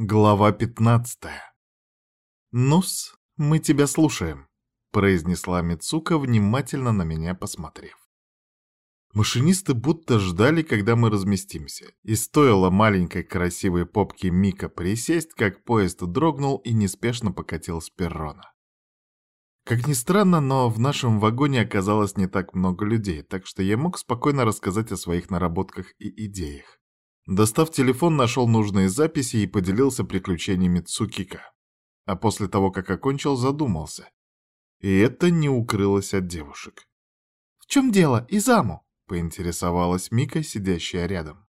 Глава пятнадцатая. «Ну-с, мы тебя слушаем», — произнесла Мицука, внимательно на меня посмотрев. Машинисты будто ждали, когда мы разместимся, и стоило маленькой красивой попке Мика присесть, как поезд дрогнул и неспешно покатил с перрона. Как ни странно, но в нашем вагоне оказалось не так много людей, так что я мог спокойно рассказать о своих наработках и идеях. Достав телефон, нашел нужные записи и поделился приключениями Цукика. А после того, как окончил, задумался. И это не укрылось от девушек. «В чем дело, Изаму?» — поинтересовалась Мика, сидящая рядом.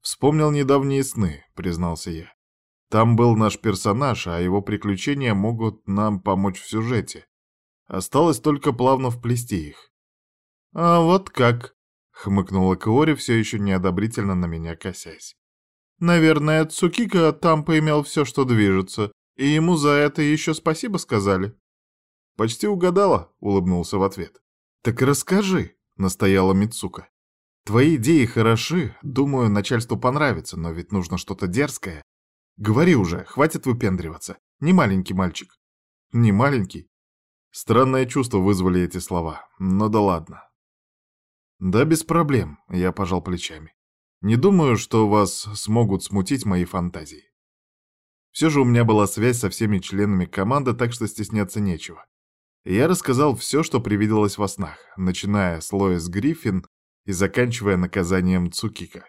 «Вспомнил недавние сны», — признался я. Там был наш персонаж, а его приключения могут нам помочь в сюжете. Осталось только плавно вплести их. «А вот как?» — хмыкнула Каори, все еще неодобрительно на меня косясь. «Наверное, Цукика там поимел все, что движется, и ему за это еще спасибо сказали». «Почти угадала», — улыбнулся в ответ. «Так расскажи», — настояла Мицука. «Твои идеи хороши, думаю, начальству понравится, но ведь нужно что-то дерзкое, Говори уже, хватит выпендриваться. Не маленький мальчик. Не маленький. Странное чувство вызвали эти слова, но да ладно. Да без проблем, я пожал плечами. Не думаю, что вас смогут смутить мои фантазии. Все же у меня была связь со всеми членами команды, так что стесняться нечего. Я рассказал все, что привиделось во снах, начиная с Лоис Гриффин и заканчивая наказанием Цукика.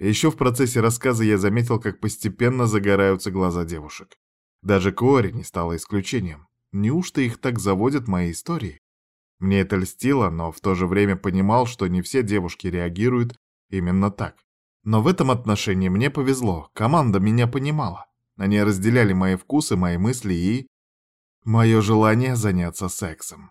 Еще в процессе рассказа я заметил, как постепенно загораются глаза девушек. Даже Кори не стала исключением. Неужто их так заводят мои истории? Мне это льстило, но в то же время понимал, что не все девушки реагируют именно так. Но в этом отношении мне повезло, команда меня понимала. Они разделяли мои вкусы, мои мысли и... Мое желание заняться сексом.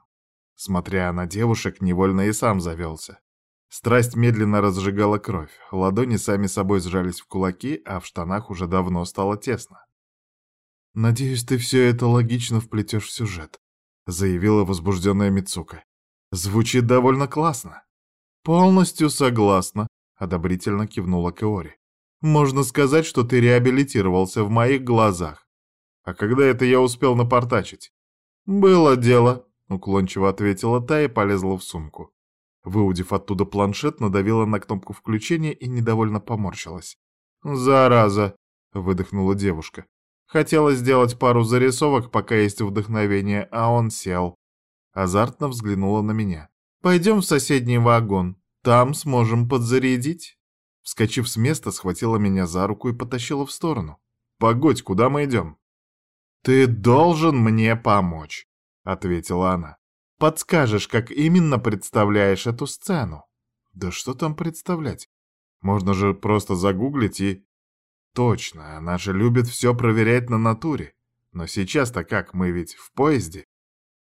Смотря на девушек, невольно и сам завелся. Страсть медленно разжигала кровь, ладони сами собой сжались в кулаки, а в штанах уже давно стало тесно. «Надеюсь, ты все это логично вплетешь в сюжет», — заявила возбужденная Мицука. «Звучит довольно классно». «Полностью согласна», — одобрительно кивнула Кеори. «Можно сказать, что ты реабилитировался в моих глазах. А когда это я успел напортачить?» «Было дело», — уклончиво ответила та и полезла в сумку. Выудив оттуда планшет, надавила на кнопку включения и недовольно поморщилась. «Зараза!» — выдохнула девушка. Хотела сделать пару зарисовок, пока есть вдохновение, а он сел. Азартно взглянула на меня. «Пойдем в соседний вагон. Там сможем подзарядить». Вскочив с места, схватила меня за руку и потащила в сторону. «Погодь, куда мы идем?» «Ты должен мне помочь», — ответила она. Подскажешь, как именно представляешь эту сцену? Да что там представлять? Можно же просто загуглить и... Точно, она же любит все проверять на натуре. Но сейчас-то как, мы ведь в поезде?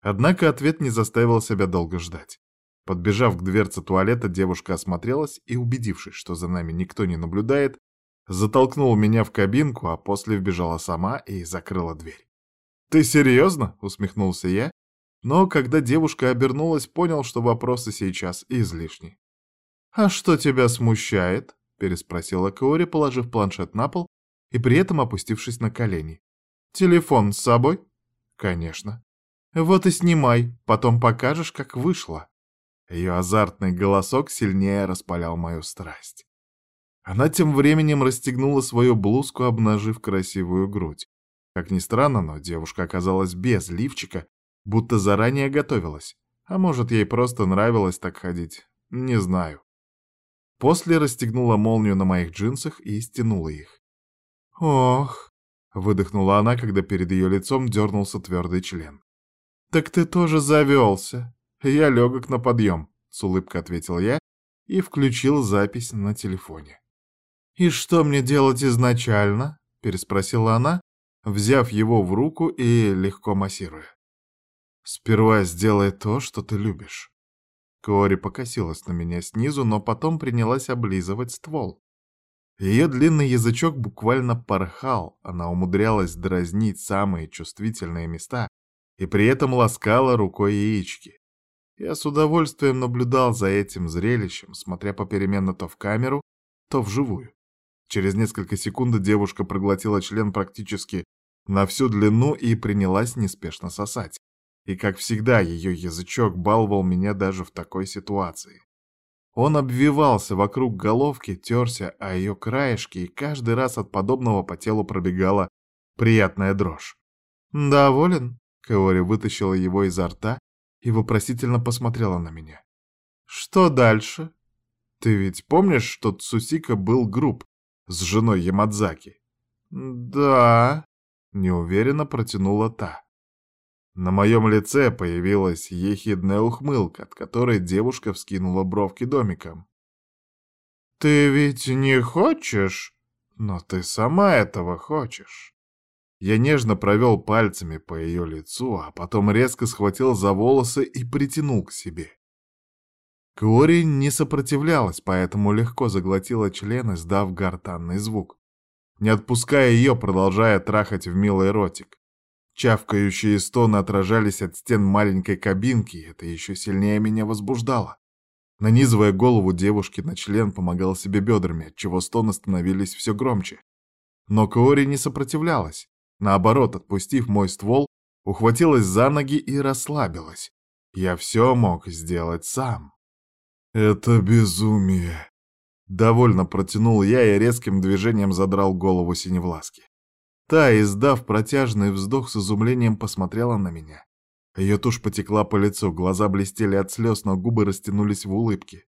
Однако ответ не заставил себя долго ждать. Подбежав к дверце туалета, девушка осмотрелась и, убедившись, что за нами никто не наблюдает, затолкнула меня в кабинку, а после вбежала сама и закрыла дверь. «Ты серьезно?» — усмехнулся я но когда девушка обернулась, понял, что вопросы сейчас излишни. «А что тебя смущает?» — переспросила Каори, положив планшет на пол и при этом опустившись на колени. «Телефон с собой?» «Конечно». «Вот и снимай, потом покажешь, как вышло». Ее азартный голосок сильнее распалял мою страсть. Она тем временем расстегнула свою блузку, обнажив красивую грудь. Как ни странно, но девушка оказалась без лифчика, будто заранее готовилась. А может, ей просто нравилось так ходить, не знаю. После расстегнула молнию на моих джинсах и стянула их. «Ох!» — выдохнула она, когда перед ее лицом дернулся твердый член. «Так ты тоже завелся. Я легок на подъем», — с улыбкой ответил я и включил запись на телефоне. «И что мне делать изначально?» — переспросила она, взяв его в руку и легко массируя. Сперва сделай то, что ты любишь. Кори покосилась на меня снизу, но потом принялась облизывать ствол. Ее длинный язычок буквально порхал, она умудрялась дразнить самые чувствительные места и при этом ласкала рукой яички. Я с удовольствием наблюдал за этим зрелищем, смотря попеременно то в камеру, то вживую. Через несколько секунд девушка проглотила член практически на всю длину и принялась неспешно сосать. И, как всегда, ее язычок баловал меня даже в такой ситуации. Он обвивался вокруг головки, терся о ее краешки, и каждый раз от подобного по телу пробегала приятная дрожь. «Доволен?» — Каори вытащила его изо рта и вопросительно посмотрела на меня. «Что дальше?» «Ты ведь помнишь, что Цусика был груб с женой Ямадзаки?» «Да», — неуверенно протянула та. На моем лице появилась ехидная ухмылка, от которой девушка вскинула бровки домиком. «Ты ведь не хочешь? Но ты сама этого хочешь». Я нежно провел пальцами по ее лицу, а потом резко схватил за волосы и притянул к себе. Кори не сопротивлялась, поэтому легко заглотила член, издав гортанный звук, не отпуская ее, продолжая трахать в милый ротик. Чавкающие стоны отражались от стен маленькой кабинки, и это еще сильнее меня возбуждало. Нанизывая голову девушки на член, помогал себе бедрами, отчего стоны становились все громче. Но Кори не сопротивлялась. Наоборот, отпустив мой ствол, ухватилась за ноги и расслабилась. Я все мог сделать сам. «Это безумие!» Довольно протянул я и резким движением задрал голову синевласки. Та, издав протяжный вздох, с изумлением посмотрела на меня. Ее тушь потекла по лицу, глаза блестели от слез, но губы растянулись в улыбке.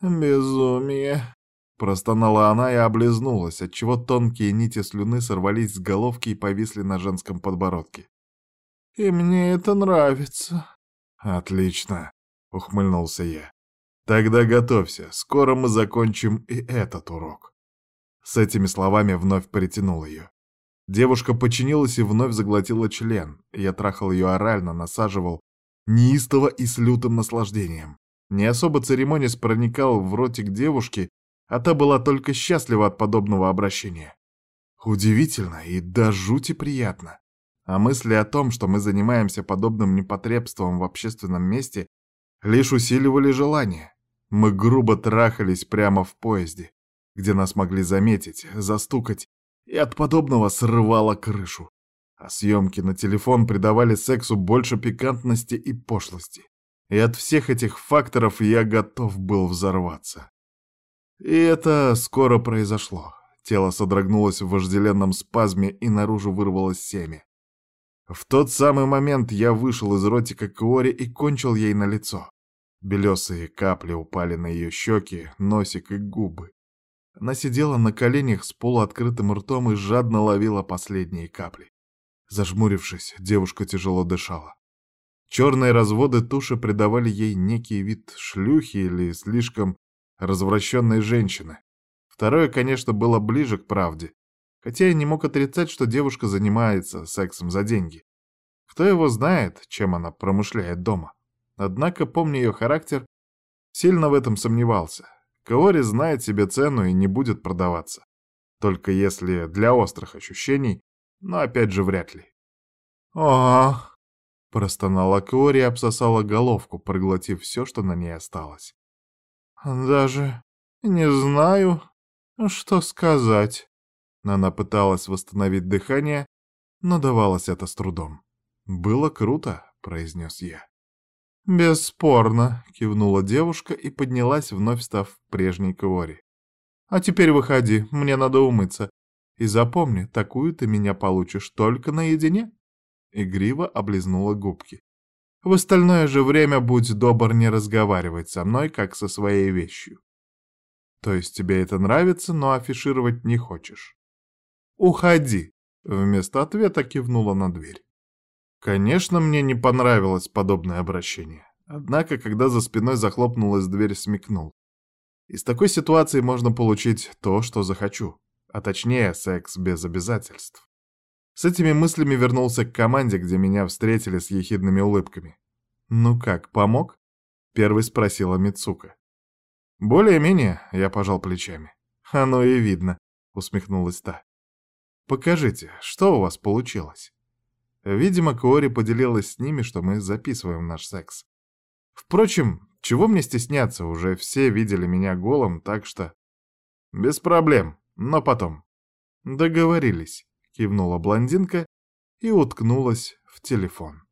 «Безумие!» — простонала она и облизнулась, отчего тонкие нити слюны сорвались с головки и повисли на женском подбородке. «И мне это нравится». «Отлично!» — ухмыльнулся я. «Тогда готовься, скоро мы закончим и этот урок». С этими словами вновь притянул ее. Девушка подчинилась и вновь заглотила член. Я трахал ее орально, насаживал, неистово и с лютым наслаждением. Не особо церемонясь проникал в ротик девушки, а та была только счастлива от подобного обращения. Удивительно и до жути приятно. А мысли о том, что мы занимаемся подобным непотребством в общественном месте, лишь усиливали желание. Мы грубо трахались прямо в поезде, где нас могли заметить, застукать и от подобного срывало крышу. А съемки на телефон придавали сексу больше пикантности и пошлости. И от всех этих факторов я готов был взорваться. И это скоро произошло. Тело содрогнулось в вожделенном спазме, и наружу вырвалось семя. В тот самый момент я вышел из ротика Кори и кончил ей на лицо. Белесые капли упали на ее щеки, носик и губы. Она сидела на коленях с полуоткрытым ртом и жадно ловила последние капли. Зажмурившись, девушка тяжело дышала. Черные разводы туши придавали ей некий вид шлюхи или слишком развращенной женщины. Второе, конечно, было ближе к правде, хотя я не мог отрицать, что девушка занимается сексом за деньги. Кто его знает, чем она промышляет дома. Однако, помня ее характер, сильно в этом сомневался. Каори знает себе цену и не будет продаваться. Только если для острых ощущений, но опять же вряд ли. о простонала Каори и обсосала головку, проглотив все, что на ней осталось. «Даже не знаю, что сказать». Она пыталась восстановить дыхание, но давалось это с трудом. «Было круто», — произнес я. «Бесспорно», — кивнула девушка и поднялась, вновь став прежней Каори. «А теперь выходи, мне надо умыться. И запомни, такую ты меня получишь только наедине». Игриво облизнула губки. «В остальное же время будь добр не разговаривать со мной, как со своей вещью. То есть тебе это нравится, но афишировать не хочешь. Уходи!» Вместо ответа кивнула на дверь. Конечно, мне не понравилось подобное обращение. Однако, когда за спиной захлопнулась дверь, смекнул. Из такой ситуации можно получить то, что захочу. А точнее, секс без обязательств. С этими мыслями вернулся к команде, где меня встретили с ехидными улыбками. «Ну как, помог?» — первый спросила Мицука. «Более-менее», — я пожал плечами. «Оно и видно», — усмехнулась та. «Покажите, что у вас получилось?» Видимо, Кори поделилась с ними, что мы записываем наш секс. Впрочем, чего мне стесняться, уже все видели меня голым, так что... Без проблем, но потом. Договорились, кивнула блондинка и уткнулась в телефон.